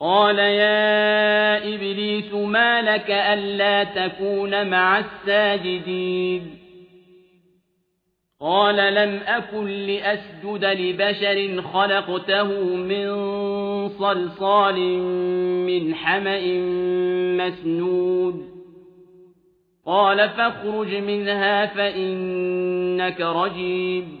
قال يا إبليس ما لك ألا تكون مع الساجدين؟ قال لم أكن لأسجد لبشر خلقته من صلصال من حمأ مسنود قال فاخرج منها فإنك رجيم.